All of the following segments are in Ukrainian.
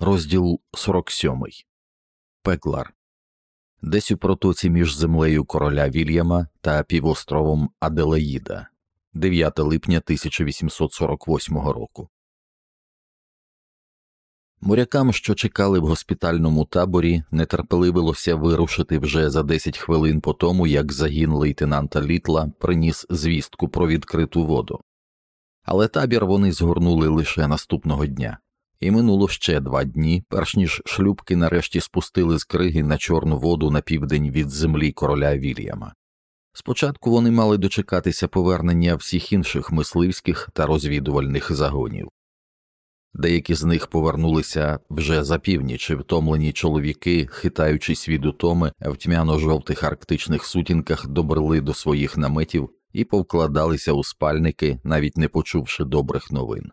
Розділ 47. Пеклар. Десь у протоці між землею короля Вільяма та півостровом Аделаїда. 9 липня 1848 року. Морякам, що чекали в госпітальному таборі, нетерпеливилося вирушити вже за 10 хвилин по тому, як загін лейтенанта Літла приніс звістку про відкриту воду. Але табір вони згорнули лише наступного дня. І минуло ще два дні, перш ніж шлюбки нарешті спустили з криги на Чорну воду на південь від землі короля Вільяма. Спочатку вони мали дочекатися повернення всіх інших мисливських та розвідувальних загонів. Деякі з них повернулися вже за північ, втомлені чоловіки, хитаючись від утоми, в тьмяно жовтих арктичних сутінках добрели до своїх наметів і повкладалися у спальники, навіть не почувши добрих новин.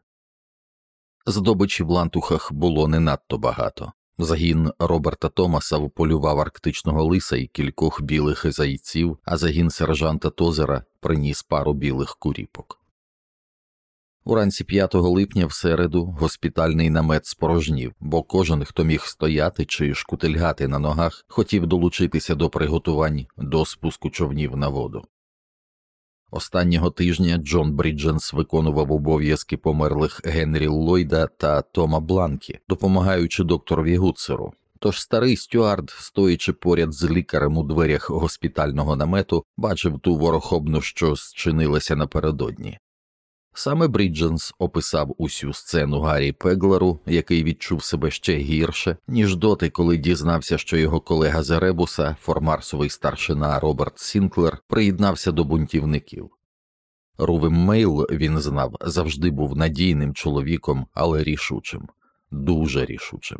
Здобичі в лантухах було не надто багато. Загін Роберта Томаса вполював арктичного лиса і кількох білих зайців, а загін сержанта Тозера приніс пару білих куріпок. Уранці 5 липня в середу госпітальний намет спорожнів, бо кожен, хто міг стояти чи шкутильгати на ногах, хотів долучитися до приготувань до спуску човнів на воду. Останнього тижня Джон Брідженс виконував обов'язки померлих Генрі Ллойда та Тома Бланкі, допомагаючи докторові Гудсеру. Тож старий стюард, стоячи поряд з лікарем у дверях госпітального намету, бачив ту ворохобну, що зчинилася напередодні. Саме Брідженс описав усю сцену Гаррі Пеглеру, який відчув себе ще гірше, ніж доти, коли дізнався, що його колега з Еребуса, формарсовий старшина Роберт Сінклер, приєднався до бунтівників. Рувим Мейл, він знав, завжди був надійним чоловіком, але рішучим, дуже рішучим.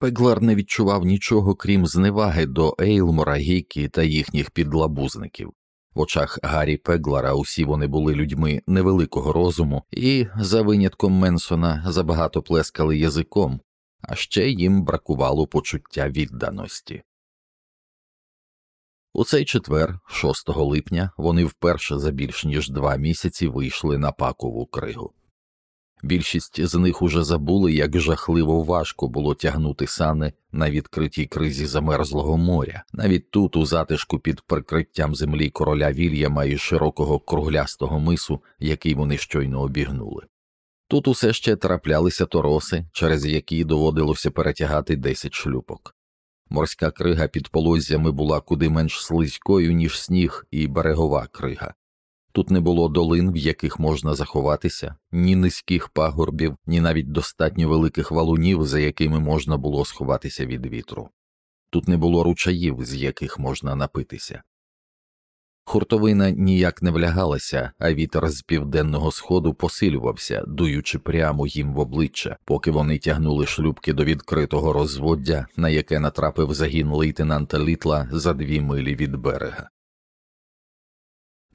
Пеглер не відчував нічого крім зневаги до Ейлмора, Гейкі та їхніх підлабузників. В очах Гаррі Пеглара усі вони були людьми невеликого розуму і, за винятком Менсона, забагато плескали язиком, а ще їм бракувало почуття відданості. У цей четвер, 6 липня, вони вперше за більш ніж два місяці вийшли на пакову кригу. Більшість з них уже забули, як жахливо важко було тягнути сани на відкритій кризі замерзлого моря, навіть тут, у затишку під прикриттям землі короля Вільяма і широкого круглястого мису, який вони щойно обігнули. Тут усе ще траплялися тороси, через які доводилося перетягати десять шлюпок. Морська крига під полоззями була куди менш слизькою, ніж сніг, і берегова крига. Тут не було долин, в яких можна заховатися, ні низьких пагорбів, ні навіть достатньо великих валунів, за якими можна було сховатися від вітру. Тут не було ручаїв, з яких можна напитися. Хуртовина ніяк не влягалася, а вітер з південного сходу посилювався, дуючи прямо їм в обличчя, поки вони тягнули шлюбки до відкритого розводдя, на яке натрапив загін лейтенанта Літла за дві милі від берега.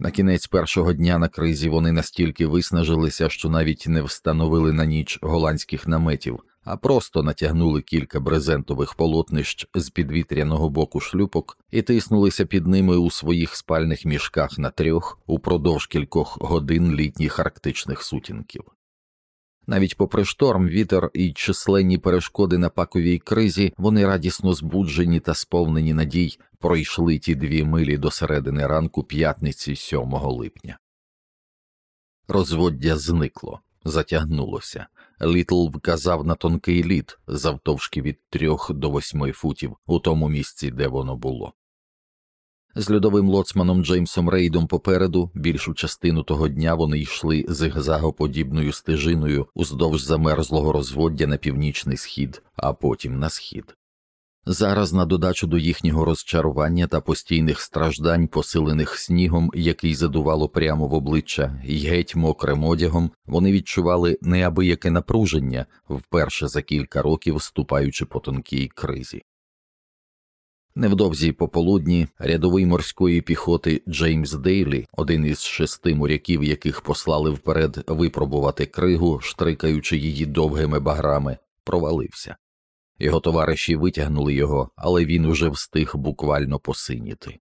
На кінець першого дня на кризі вони настільки виснажилися, що навіть не встановили на ніч голландських наметів, а просто натягнули кілька брезентових полотнищ з підвітряного боку шлюпок і тиснулися під ними у своїх спальних мішках на трьох упродовж кількох годин літніх арктичних сутінків. Навіть попри шторм, вітер і численні перешкоди на паковій кризі, вони радісно збуджені та сповнені надій пройшли ті дві милі до середини ранку п'ятниці 7 липня. Розводдя зникло, затягнулося. Літл вказав на тонкий лід завтовшки від трьох до восьми футів у тому місці, де воно було. З льодовим лоцманом Джеймсом Рейдом попереду більшу частину того дня вони йшли зигзагоподібною стежиною уздовж замерзлого розводдя на північний схід, а потім на схід. Зараз, на додачу до їхнього розчарування та постійних страждань, посилених снігом, який задувало прямо в обличчя, і геть мокрим одягом, вони відчували неабияке напруження вперше за кілька років ступаючи по тонкій кризі. Невдовзі пополудні рядовий морської піхоти Джеймс Дейлі, один із шести моряків, яких послали вперед випробувати кригу, штрикаючи її довгими баграми, провалився. Його товариші витягнули його, але він уже встиг буквально посиніти.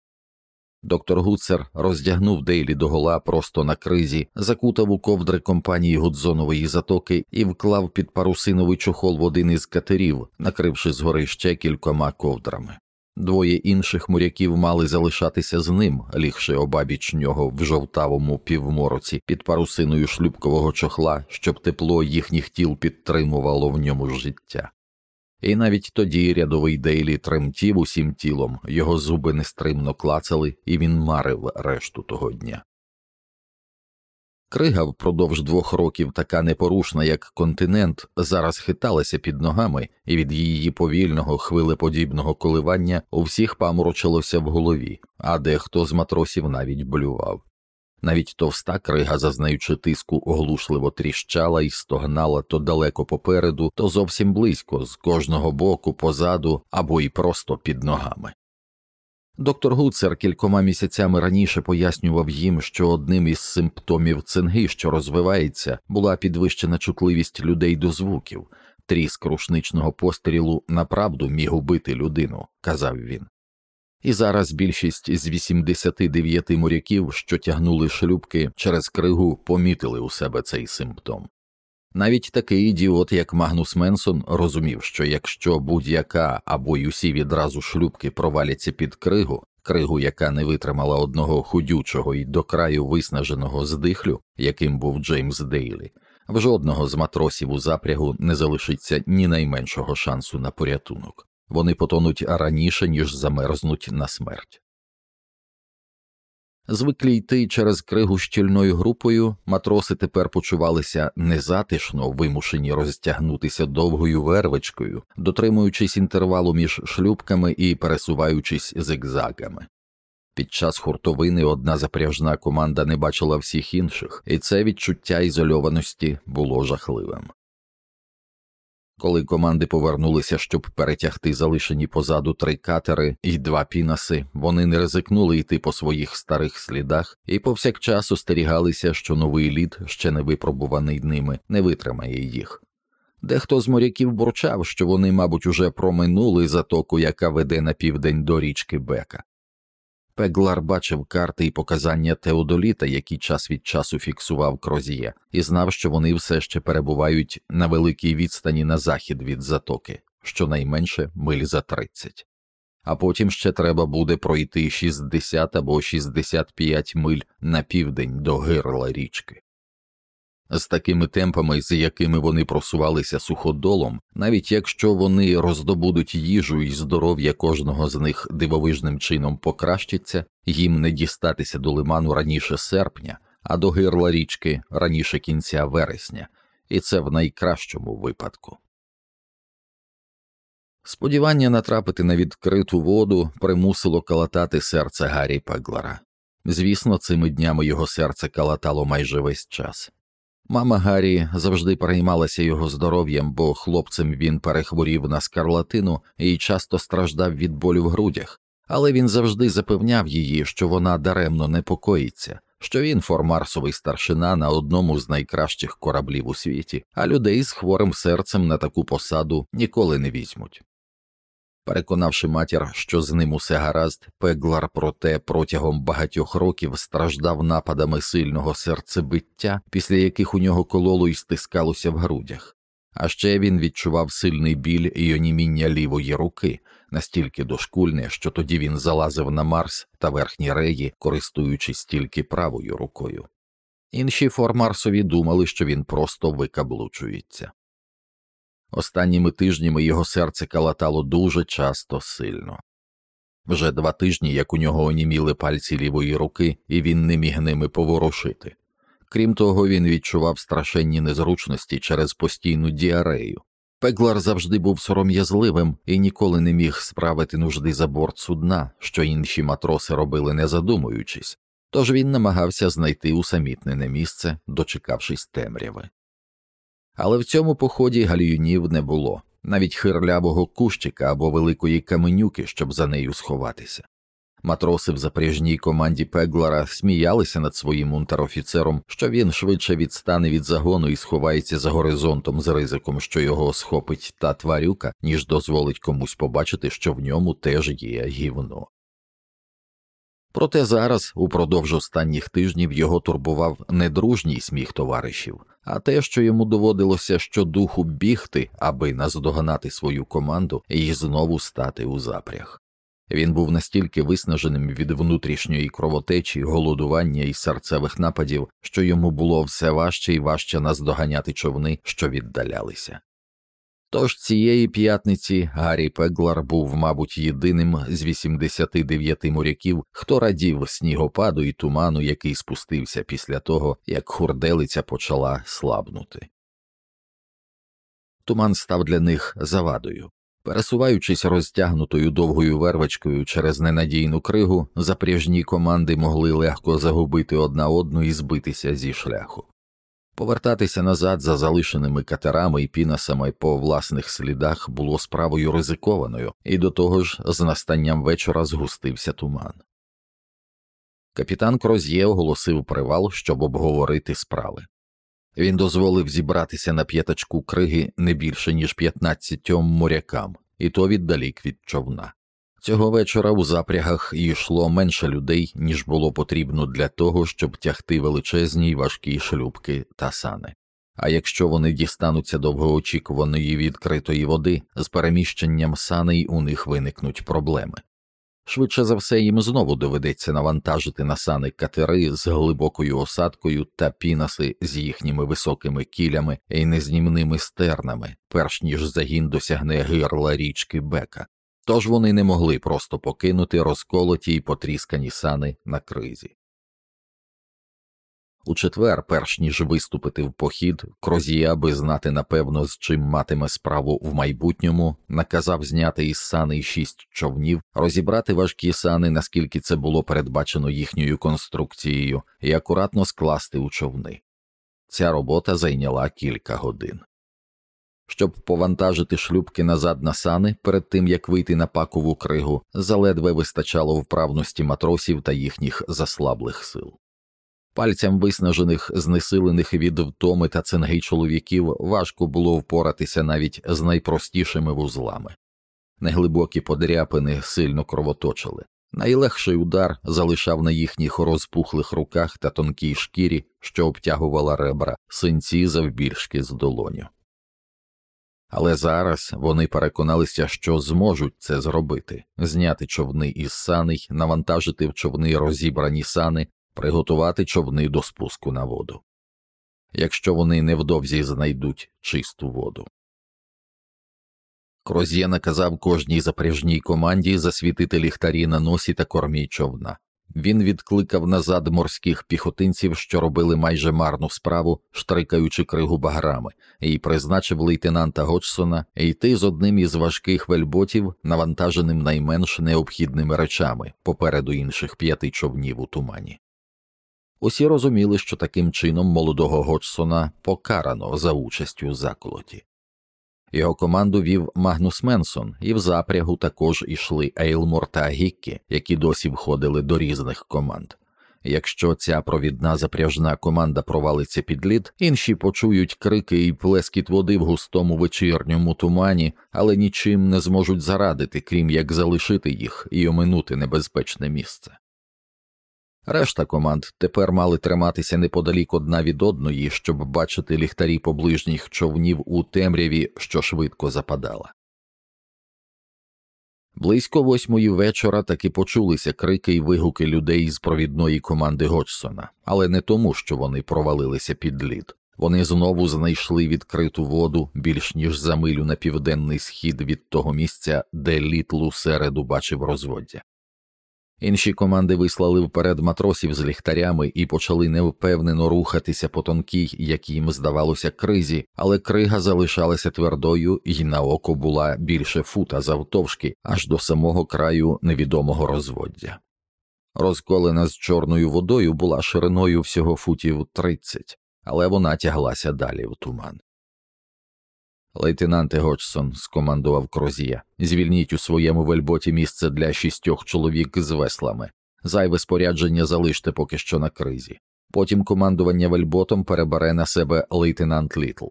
Доктор Гуцер роздягнув Дейлі догола просто на кризі, закутав у ковдри компанії Гудзонової затоки і вклав під парусиновий чохол в один із катерів, накривши згори ще кількома ковдрами. Двоє інших моряків мали залишатися з ним, лігши обабіч нього в жовтавому півмороці під парусиною шлюбкового чохла, щоб тепло їхніх тіл підтримувало в ньому життя. І навіть тоді рядовий Дейлі тремтів усім тілом, його зуби нестримно клацали, і він марив решту того дня. Крига впродовж двох років така непорушна, як континент, зараз хиталася під ногами, і від її повільного хвилеподібного коливання у всіх паморочилося в голові, а дехто з матросів навіть блював. Навіть товста крига, зазнаючи тиску, оглушливо тріщала і стогнала то далеко попереду, то зовсім близько, з кожного боку, позаду або й просто під ногами. Доктор Гуцер кількома місяцями раніше пояснював їм, що одним із симптомів цинги, що розвивається, була підвищена чутливість людей до звуків, тріск рушничного пострілу направду міг убити людину, казав він. І зараз більшість з 89 моряків, що тягнули шлюбки через кригу, помітили у себе цей симптом. Навіть такий ідіот, як Магнус Менсон, розумів, що якщо будь-яка або й усі відразу шлюбки проваляться під кригу, кригу, яка не витримала одного худючого і до краю виснаженого здихлю, яким був Джеймс Дейлі, в жодного з матросів у запрягу не залишиться ні найменшого шансу на порятунок вони потонуть раніше, ніж замерзнуть на смерть. Звиклі йти через кригу щільною групою, матроси тепер почувалися незатишно, вимушені розтягнутися довгою вервичкою, дотримуючись інтервалу між шлюбками і пересуваючись зигзагами. Під час хуртовини одна запряжна команда не бачила всіх інших, і це відчуття ізольованості було жахливим. Коли команди повернулися, щоб перетягти залишені позаду три катери і два пінаси, вони не ризикнули йти по своїх старих слідах і повсякчас остерігалися, що новий лід, ще не випробуваний ними, не витримає їх. Дехто з моряків бурчав, що вони, мабуть, уже проминули затоку, яка веде на південь до річки Бека. Пеглар бачив карти і показання Теодоліта, які час від часу фіксував Крозіє, і знав, що вони все ще перебувають на великій відстані на захід від затоки, щонайменше миль за 30. А потім ще треба буде пройти 60 або 65 миль на південь до гирла річки. З такими темпами, з якими вони просувалися суходолом, навіть якщо вони роздобудуть їжу і здоров'я кожного з них дивовижним чином покращиться, їм не дістатися до лиману раніше серпня, а до гирла річки раніше кінця вересня, і це в найкращому випадку. Сподівання натрапити на відкриту воду примусило калатати серце Гаррі Пеглера. Звісно, цими днями його серце калатало майже весь час. Мама Гаррі завжди переймалася його здоров'ям, бо хлопцем він перехворів на скарлатину і часто страждав від болю в грудях, але він завжди запевняв її, що вона даремно непокоїться, що він формарсовий старшина на одному з найкращих кораблів у світі, а людей з хворим серцем на таку посаду ніколи не візьмуть. Переконавши матір, що з ним усе гаразд, Пеглар, проте протягом багатьох років страждав нападами сильного серцебиття, після яких у нього кололо і стискалося в грудях, а ще він відчував сильний біль і оніміння лівої руки, настільки дошкульне, що тоді він залазив на Марс та верхні реї, користуючись тільки правою рукою. Інші формарсові думали, що він просто викаблучується. Останніми тижнями його серце калатало дуже часто сильно. Вже два тижні, як у нього оніміли пальці лівої руки, і він не міг ними поворушити. Крім того, він відчував страшенні незручності через постійну діарею. Пеглар завжди був сором'язливим і ніколи не міг справити нужди за борт судна, що інші матроси робили не задумуючись, тож він намагався знайти усамітнене місце, дочекавшись темряви. Але в цьому поході гальюнів не було, навіть хирлявого кущика або великої каменюки, щоб за нею сховатися. Матроси в запряжній команді Пеглара сміялися над своїм унтер-офіцером, що він швидше відстане від загону і сховається за горизонтом з ризиком, що його схопить та тварюка, ніж дозволить комусь побачити, що в ньому теж є гівно. Проте зараз, упродовж останніх тижнів, його турбував не дружній сміх товаришів, а те, що йому доводилося щодуху бігти, аби наздогнати свою команду і знову стати у запряг. Він був настільки виснаженим від внутрішньої кровотечі, голодування і серцевих нападів, що йому було все важче і важче наздоганяти човни, що віддалялися. Тож цієї п'ятниці Гаррі Пеглар був, мабуть, єдиним з 89 моряків, хто радів снігопаду і туману, який спустився після того, як хурделиця почала слабнути. Туман став для них завадою. Пересуваючись розтягнутою довгою вервочкою через ненадійну кригу, запряжні команди могли легко загубити одна одну і збитися зі шляху. Повертатися назад за залишеними катерами і пінасами по власних слідах було справою ризикованою, і до того ж з настанням вечора згустився туман. Капітан Кроз'є оголосив привал, щоб обговорити справи. Він дозволив зібратися на п'ятачку криги не більше ніж 15 морякам, і то віддалік від човна. Цього вечора у запрягах йшло менше людей, ніж було потрібно для того, щоб тягти величезні й важкі шлюбки та сани. А якщо вони дістануться довгоочікуваної відкритої води, з переміщенням саней у них виникнуть проблеми. Швидше за все їм знову доведеться навантажити на сани катери з глибокою осадкою та пінаси з їхніми високими кілями і незнімними стернами, перш ніж загін досягне гирла річки Бека, тож вони не могли просто покинути розколоті й потріскані сани на кризі. У четвер, перш ніж виступити в похід, Крозія, аби знати напевно, з чим матиме справу в майбутньому, наказав зняти із сани шість човнів, розібрати важкі сани, наскільки це було передбачено їхньою конструкцією, і акуратно скласти у човни. Ця робота зайняла кілька годин. Щоб повантажити шлюбки назад на сани перед тим як вийти на пакову кригу, заледве вистачало вправності матросів та їхніх заслаблих сил. Пальцям виснажених, знесилених від втоми та цинги чоловіків важко було впоратися навіть з найпростішими вузлами. Неглибокі подряпини сильно кровоточили. Найлегший удар залишав на їхніх розпухлих руках та тонкій шкірі, що обтягувала ребра, синці завбільшки з долоню. Але зараз вони переконалися, що зможуть це зробити зняти човни із саней, навантажити в човни розібрані сани, приготувати човни до спуску на воду, якщо вони невдовзі знайдуть чисту воду. Кроз'є наказав кожній запряжній команді засвітити ліхтарі на носі та кормі човна. Він відкликав назад морських піхотинців, що робили майже марну справу, штрикаючи кригу баграми, і призначив лейтенанта Годжсона йти з одним із важких вельботів, навантаженим найменш необхідними речами попереду інших п'яти човнів у тумані. Усі розуміли, що таким чином молодого Годжсона покарано за участь у заколоті. Його команду вів Магнус Менсон, і в запрягу також ішли Ейлмор та Гіккі, які досі входили до різних команд. Якщо ця провідна запряжна команда провалиться під лід, інші почують крики і плескіт води в густому вечірньому тумані, але нічим не зможуть зарадити, крім як залишити їх і оминути небезпечне місце. Решта команд тепер мали триматися неподалік одна від одної, щоб бачити ліхтарі поближніх човнів у темряві, що швидко западала. Близько восьмої вечора таки почулися крики й вигуки людей з провідної команди Годжсона, але не тому, що вони провалилися під лід. Вони знову знайшли відкриту воду більш ніж за милю на південний схід від того місця, де літлу середу бачив розводдя. Інші команди вислали вперед матросів з ліхтарями і почали невпевнено рухатися по тонкій, як їм здавалося, кризі, але крига залишалася твердою і на око була більше фута завтовшки аж до самого краю невідомого розводдя. Розколена з чорною водою була шириною всього футів тридцять, але вона тяглася далі в туман. Лейтенанте Годжсон, скомандував Крозія, звільніть у своєму вельботі місце для шістьох чоловік з веслами. Зайве спорядження залиште поки що на кризі. Потім командування вельботом перебере на себе лейтенант Літл.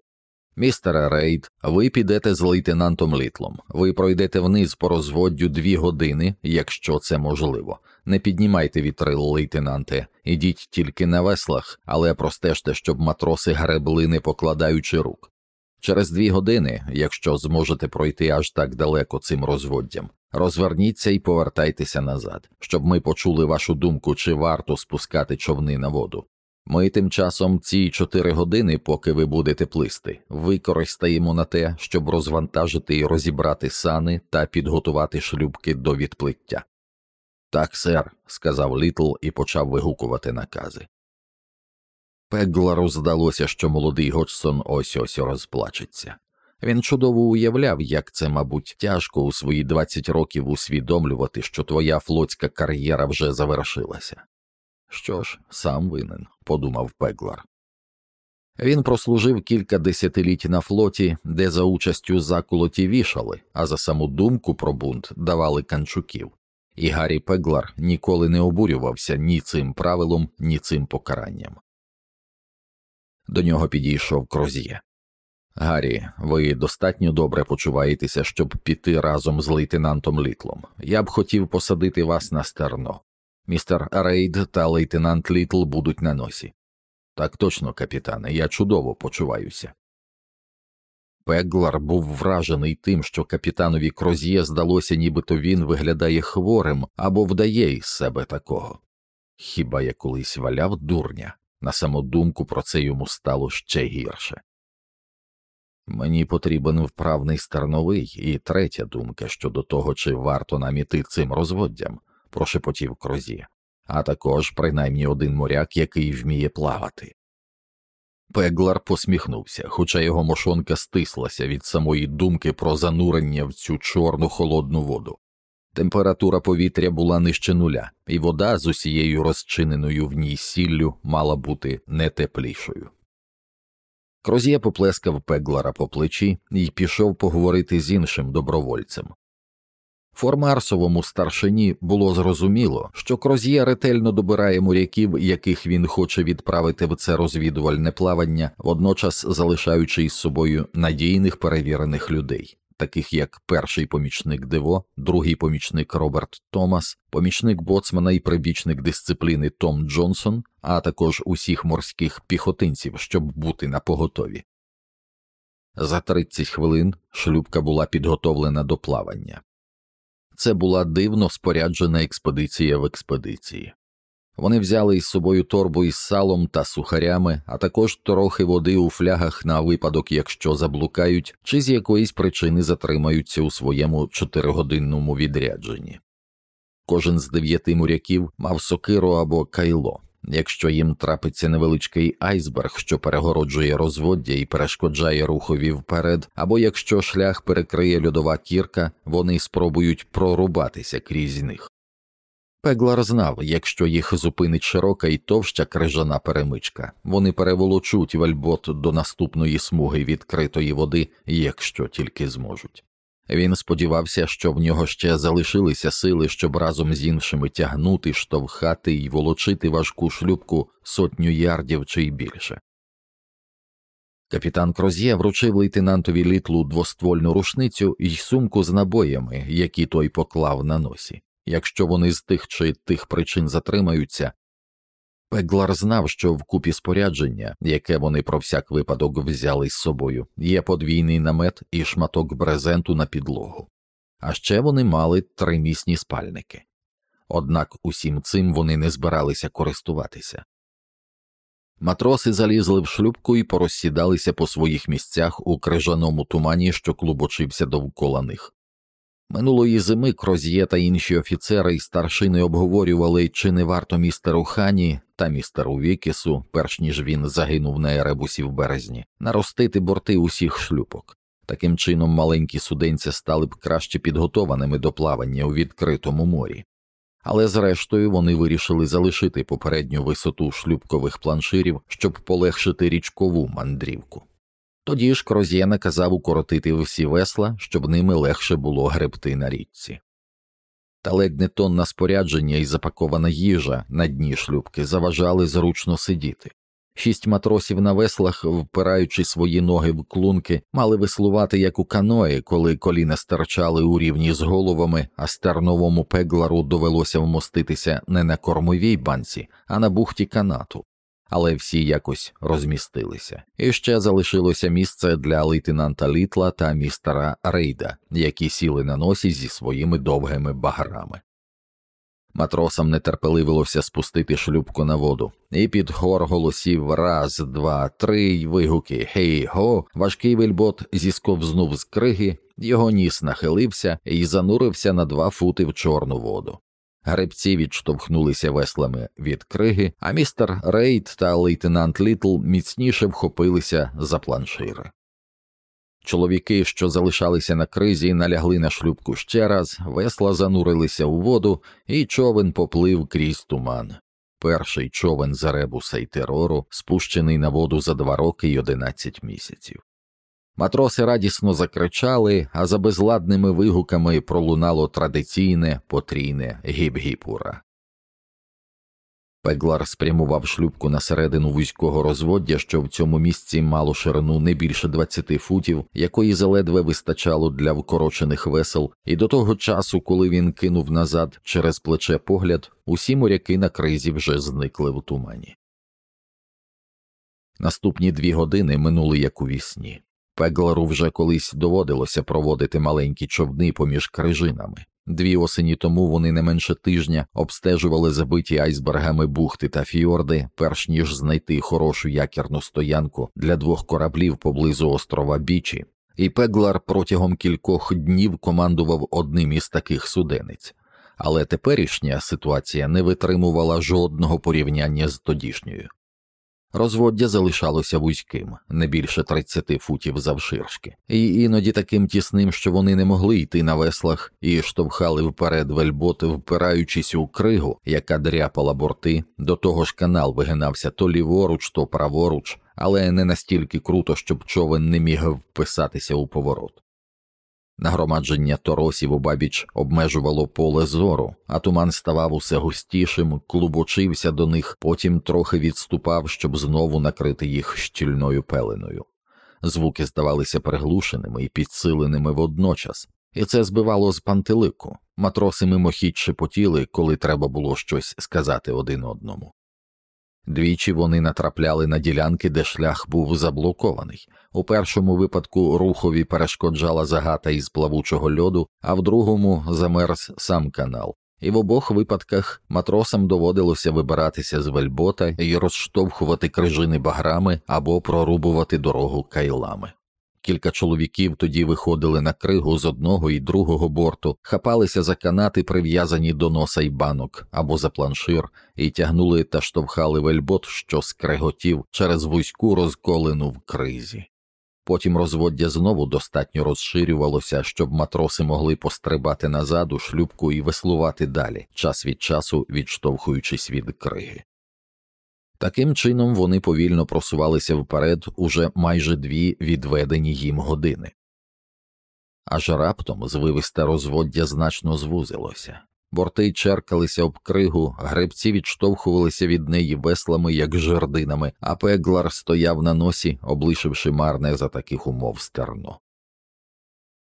Містере Рейд, ви підете з лейтенантом Літлом. Ви пройдете вниз по розводдю дві години, якщо це можливо. Не піднімайте вітрил, лейтенанте, ідіть тільки на веслах, але простежте, щоб матроси гребли, не покладаючи рук. Через дві години, якщо зможете пройти аж так далеко цим розводдям, розверніться і повертайтеся назад, щоб ми почули вашу думку, чи варто спускати човни на воду. Ми тим часом ці чотири години, поки ви будете плисти, використаємо на те, щоб розвантажити і розібрати сани та підготувати шлюбки до відплиття. Так, сер, сказав Літл і почав вигукувати накази. Пеглару здалося, що молодий Годжсон ось ось розплачеться. Він чудово уявляв, як це, мабуть, тяжко у свої 20 років усвідомлювати, що твоя флотська кар'єра вже завершилася. Що ж, сам винен, подумав Пеглар. Він прослужив кілька десятиліть на флоті, де за участю заколоті вішали, а за саму думку про бунт давали канчуків, і Гаррі Пеглар ніколи не обурювався ні цим правилом, ні цим покаранням. До нього підійшов Кроз'є. Гаррі, ви достатньо добре почуваєтеся, щоб піти разом з лейтенантом Літлом. Я б хотів посадити вас на стерно. Містер Рейд та лейтенант Літл будуть на носі. Так точно, капітане, я чудово почуваюся. Пеглар був вражений тим, що капітанові Кроз'є здалося, нібито він виглядає хворим або вдає із себе такого. Хіба я колись валяв дурня? На самодумку про це йому стало ще гірше. Мені потрібен вправний стерновий і третя думка щодо того, чи варто нам іти цим розводдям, прошепотів Крозі, а також принаймні один моряк, який вміє плавати. Пеглар посміхнувся, хоча його мошонка стислася від самої думки про занурення в цю чорну холодну воду. Температура повітря була нижче нуля, і вода з усією розчиненою в ній сіллю мала бути не теплішою. Крозія поплескав Пеглара по плечі і пішов поговорити з іншим добровольцем. Формарсовому старшині було зрозуміло, що Кроз'є ретельно добирає моряків, яких він хоче відправити в це розвідувальне плавання, водночас залишаючи із собою надійних перевірених людей таких як перший помічник Дево, другий помічник Роберт Томас, помічник боцмана і прибічник дисципліни Том Джонсон, а також усіх морських піхотинців, щоб бути на поготові. За 30 хвилин шлюбка була підготовлена до плавання. Це була дивно споряджена експедиція в експедиції. Вони взяли із собою торбу із салом та сухарями, а також трохи води у флягах на випадок, якщо заблукають, чи з якоїсь причини затримаються у своєму чотиригодинному відрядженні. Кожен з дев'яти моряків мав сокиру або кайло. Якщо їм трапиться невеличкий айсберг, що перегороджує розводдя і перешкоджає рухові вперед, або якщо шлях перекриє льодова кірка, вони спробують прорубатися крізь них. Пеглар знав, якщо їх зупинить широка і товща крижана перемичка, вони переволочуть вельбот до наступної смуги відкритої води, якщо тільки зможуть. Він сподівався, що в нього ще залишилися сили, щоб разом з іншими тягнути, штовхати і волочити важку шлюбку сотню ярдів чи й більше. Капітан Кроз'є вручив лейтенантові літлу двоствольну рушницю і сумку з набоями, які той поклав на носі якщо вони з тих чи тих причин затримаються. Пеглар знав, що в купі спорядження, яке вони про всяк випадок взяли з собою, є подвійний намет і шматок брезенту на підлогу, а ще вони мали тримісні спальники. Однак усім цим вони не збиралися користуватися. Матроси залізли в шлюбку і порозсідалися по своїх місцях у крижаному тумані, що клубочився довкола них. Минулої зими Кроз'є та інші офіцери і старшини обговорювали, чи не варто містеру Хані та містеру Вікісу, перш ніж він загинув на еребусі в березні, наростити борти усіх шлюпок. Таким чином маленькі суденця стали б краще підготованими до плавання у відкритому морі. Але зрештою вони вирішили залишити попередню висоту шлюбкових планширів, щоб полегшити річкову мандрівку. Тоді ж Кроз'є наказав укоротити всі весла, щоб ними легше було гребти на річці. Та ледь не тонна спорядження і запакована їжа на дні шлюбки заважали зручно сидіти. Шість матросів на веслах, впираючи свої ноги в клунки, мали веслувати як у каної, коли коліна стирчали у рівні з головами, а стерновому пеглару довелося вмоститися не на кормовій банці, а на бухті канату. Але всі якось розмістилися, і ще залишилося місце для лейтенанта Літла та містера Рейда, які сіли на носі зі своїми довгими баграми. Матросам нетерпеливилося спустити шлюбку на воду, і під хор голосів раз, два, три й вигуки Гей го, важкий вельбот зісковзнув з криги, його ніс нахилився і занурився на два фути в чорну воду. Гребці відштовхнулися веслами від криги, а містер Рейд та лейтенант Літл міцніше вхопилися за планшири. Чоловіки, що залишалися на кризі, налягли на шлюбку ще раз, весла занурилися у воду, і човен поплив крізь туман. Перший човен за ребуса й терору, спущений на воду за два роки й одинадцять місяців. Матроси радісно закричали, а за безладними вигуками пролунало традиційне потрійне гіп-гіпура. Пеглар спрямував шлюбку на середину вузького розводдя, що в цьому місці мало ширину не більше 20 футів, якої заледве вистачало для вкорочених весел, і до того часу, коли він кинув назад через плече погляд, усі моряки на кризі вже зникли в тумані. Наступні дві години минули як у вісні. Пеглару вже колись доводилося проводити маленькі човни поміж крижинами. Дві осені тому вони не менше тижня обстежували забиті айсбергами бухти та фіорди, перш ніж знайти хорошу якірну стоянку для двох кораблів поблизу острова Бічі, і Пеглар протягом кількох днів командував одним із таких судениць. Але теперішня ситуація не витримувала жодного порівняння з тодішньою. Розводдя залишалося вузьким, не більше 30 футів завширшки, і іноді таким тісним, що вони не могли йти на веслах і штовхали вперед вельботи, впираючись у кригу, яка дряпала борти, до того ж канал вигинався то ліворуч, то праворуч, але не настільки круто, щоб човен не міг вписатися у поворот. Нагромадження торосів у бабіч обмежувало поле зору, а туман ставав усе густішим, клубочився до них, потім трохи відступав, щоб знову накрити їх щільною пеленою. Звуки здавалися приглушеними і підсиленими водночас, і це збивало з пантелику. Матроси мимохідь шепотіли, коли треба було щось сказати один одному. Двічі вони натрапляли на ділянки, де шлях був заблокований. У першому випадку рухові перешкоджала загата із плавучого льоду, а в другому замерз сам канал. І в обох випадках матросам доводилося вибиратися з вельбота і розштовхувати крижини баграми або прорубувати дорогу кайлами. Кілька чоловіків тоді виходили на кригу з одного і другого борту, хапалися за канати, прив'язані до носа й банок або за планшир, і тягнули та штовхали вельбот, що скреготів через вузьку розколену в кризі. Потім розводдя знову достатньо розширювалося, щоб матроси могли пострибати назад у шлюбку і веслувати далі, час від часу відштовхуючись від криги. Таким чином вони повільно просувалися вперед уже майже дві відведені їм години. Аж раптом звивисте розводдя значно звузилося, борти черкалися об кригу, гребці відштовхувалися від неї веслами, як жердинами, а пеглар стояв на носі, облишивши марне за таких умов стерно.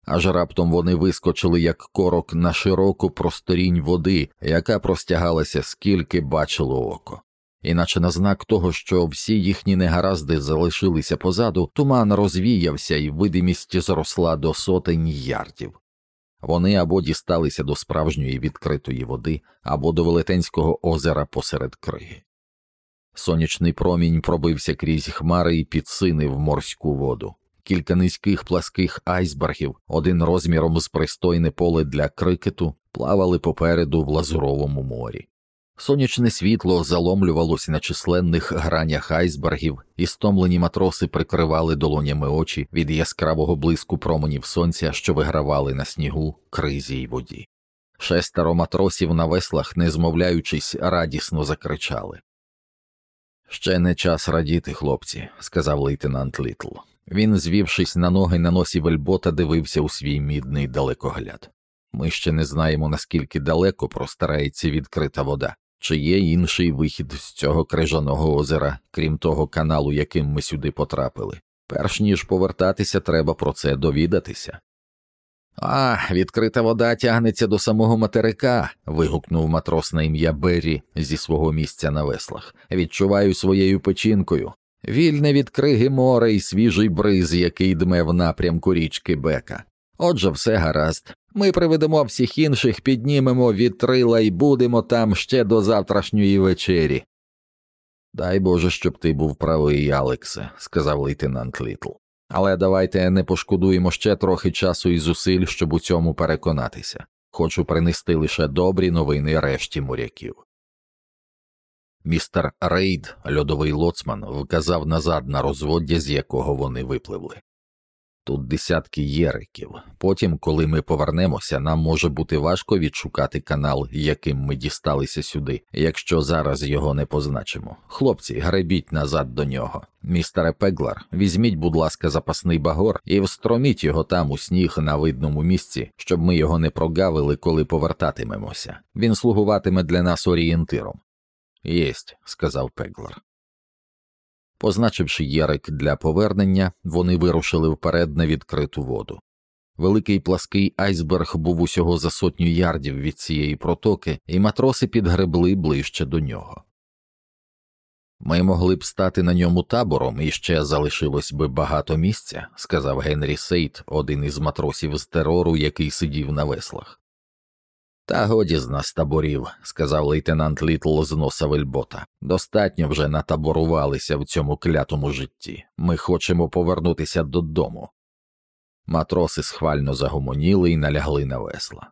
Аж раптом вони вискочили як корок на широку просторінь води, яка простягалася скільки бачило око іначе на знак того, що всі їхні негаразди залишилися позаду, туман розвіявся і видимість зросла до сотень ярдів. Вони або дісталися до справжньої відкритої води, або до велетенського озера посеред криги. Сонячний промінь пробився крізь хмари і підсинив морську воду. Кілька низьких пласких айсбергів, один розміром з пристойне поле для крикету, плавали попереду в лазуровому морі. Сонячне світло заломлювалося на численних гранях айсбергів, і стомлені матроси прикривали долонями очі від яскравого блиску променів сонця, що вигравали на снігу, кризі й воді. Шестеро матросів на веслах, не змовляючись, радісно закричали. Ще не час радіти, хлопці, сказав лейтенант Літл. Він, звівшись на ноги на носі вельбота, дивився у свій мідний далекогляд. Ми ще не знаємо, наскільки далеко простирається відкрита вода. Чи є інший вихід з цього крижаного озера, крім того каналу, яким ми сюди потрапили. Перш ніж повертатися, треба про це довідатися. А, відкрита вода тягнеться до самого материка. вигукнув матрос на ім'я Беррі зі свого місця на веслах. Відчуваю своєю печінкою. Вільне від криги море і свіжий бриз, який дме в напрямку річки Бека. Отже, все гаразд. Ми приведемо всіх інших, піднімемо вітрила і будемо там ще до завтрашньої вечері. Дай Боже, щоб ти був правий, Алексе, сказав лейтенант Літл. Але давайте не пошкодуємо ще трохи часу і зусиль, щоб у цьому переконатися. Хочу принести лише добрі новини решті моряків. Містер Рейд, льодовий лоцман, вказав назад на розводдя, з якого вони випливли. Тут десятки єриків. Потім, коли ми повернемося, нам може бути важко відшукати канал, яким ми дісталися сюди, якщо зараз його не позначимо. Хлопці, гребіть назад до нього. Містере Пеглар, візьміть, будь ласка, запасний багор і встроміть його там у сніг на видному місці, щоб ми його не прогавили, коли повертатимемося. Він слугуватиме для нас орієнтиром. Єсть, сказав Пеглар. Позначивши Єрик для повернення, вони вирушили вперед на відкриту воду. Великий плаский айсберг був усього за сотню ярдів від цієї протоки, і матроси підгребли ближче до нього. Ми могли б стати на ньому табором, і ще залишилось би багато місця, сказав Генрі Сейт, один із матросів з терору, який сидів на веслах. Та годі з нас таборів, сказав лейтенант Літл з носа вельбота. Достатньо вже натаборувалися в цьому клятому житті. Ми хочемо повернутися додому. Матроси схвально загомоніли і налягли на весла.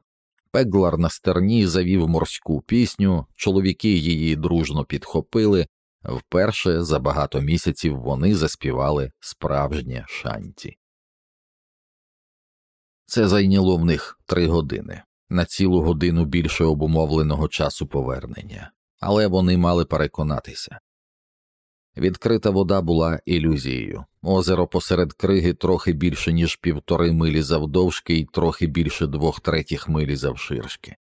Пеглар на стерні завів морську пісню, чоловіки її дружно підхопили. Вперше за багато місяців вони заспівали справжнє шанті. Це зайняло в них три години на цілу годину більше обумовленого часу повернення, але вони мали переконатися. Відкрита вода була ілюзією, озеро посеред криги трохи більше, ніж півтори милі завдовжки і трохи більше двох третіх милі завширшки.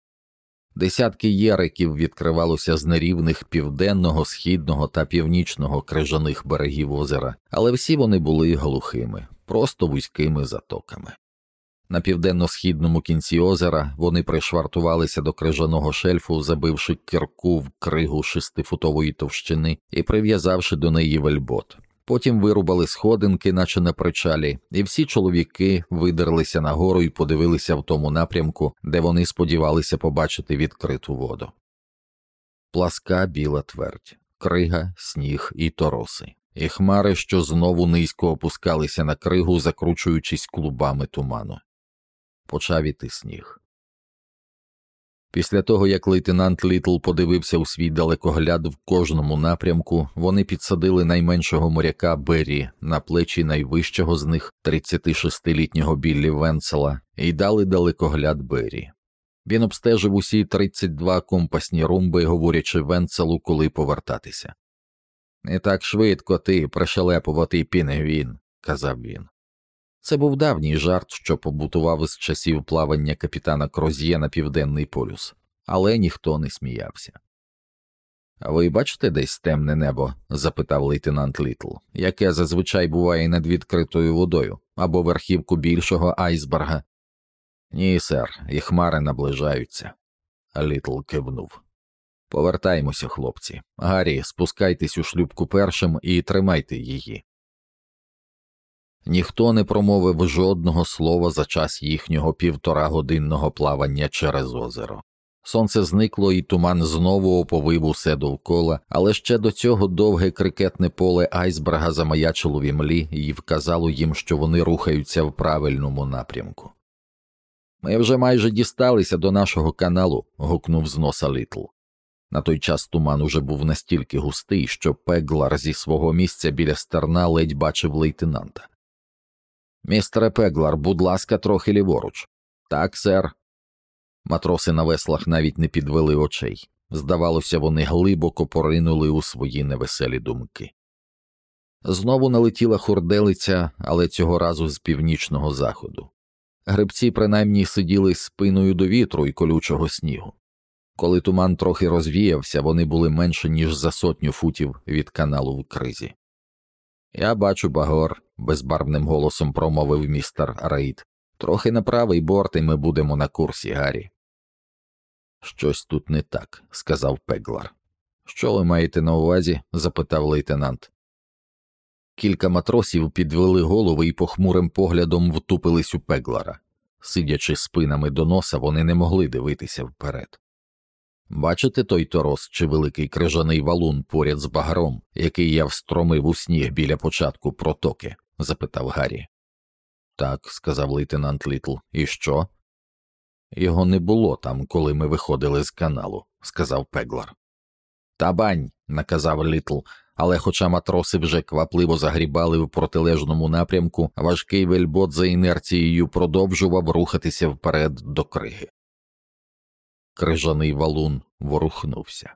Десятки єриків відкривалося з нерівних південного, східного та північного крижаних берегів озера, але всі вони були глухими, просто вузькими затоками. На південно-східному кінці озера вони пришвартувалися до крижаного шельфу, забивши кірку в кригу шестифутової товщини і прив'язавши до неї вельбот. Потім вирубали сходинки, наче на причалі, і всі чоловіки видерлися нагору і подивилися в тому напрямку, де вони сподівалися побачити відкриту воду. Пласка біла твердь, крига, сніг і тороси, і хмари, що знову низько опускалися на кригу, закручуючись клубами туману почав іти сніг. Після того, як лейтенант Літл подивився у свій далекогляд в кожному напрямку, вони підсадили найменшого моряка Беррі на плечі найвищого з них 36-літнього Біллі Венцела і дали далекогляд Беррі. Він обстежив усі 32 компасні румби, говорячи Венцелу, коли повертатися. Не так швидко ти, пришелепуватий пінгвін, казав він. Це був давній жарт, що побутував з часів плавання капітана Кроз'є на південний полюс, але ніхто не сміявся. А ви бачите десь темне небо? запитав лейтенант Літл, яке зазвичай буває над відкритою водою або верхівку більшого айсберга. Ні, сер, і хмари наближаються. Літл кивнув. Повертаймося, хлопці. Гаррі, спускайтесь у шлюбку першим і тримайте її. Ніхто не промовив жодного слова за час їхнього півторагодинного плавання через озеро. Сонце зникло, і туман знову оповив усе довкола, але ще до цього довге крикетне поле айсберга замаячило в імлі і вказало їм, що вони рухаються в правильному напрямку. Ми вже майже дісталися до нашого каналу. гукнув з носа Літл. На той час туман уже був настільки густий, що Пеглар зі свого місця біля стерна ледь бачив лейтенанта. Містере Пеглар, будь ласка, трохи ліворуч. Так, сер. Матроси на веслах навіть не підвели очей. Здавалося, вони глибоко поринули у свої невеселі думки. Знову налетіла хурделиця, але цього разу з північного заходу. Грибці принаймні сиділи спиною до вітру і колючого снігу. Коли туман трохи розвіявся, вони були менше, ніж за сотню футів від каналу в кризі. Я бачу багор, безбарвним голосом промовив містер Рейд. Трохи на правий борт, і ми будемо на курсі, Гаррі. Щось тут не так, сказав Пеглар. Що ви маєте на увазі? запитав лейтенант. Кілька матросів підвели голови і похмурим поглядом втупились у Пеглара. Сидячи спинами до носа, вони не могли дивитися вперед. Бачите той торос чи великий крижаний валун поряд з багром, який я встромив у сніг біля початку протоки? Запитав Гаррі. Так, сказав лейтенант Літл. І що? Його не було там, коли ми виходили з каналу, сказав Пеглар. Табань, наказав Літл, але хоча матроси вже квапливо загрібали в протилежному напрямку, важкий вельбот за інерцією продовжував рухатися вперед до криги. Крижаний валун ворухнувся.